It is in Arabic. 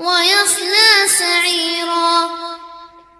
ويصلى سعيرا.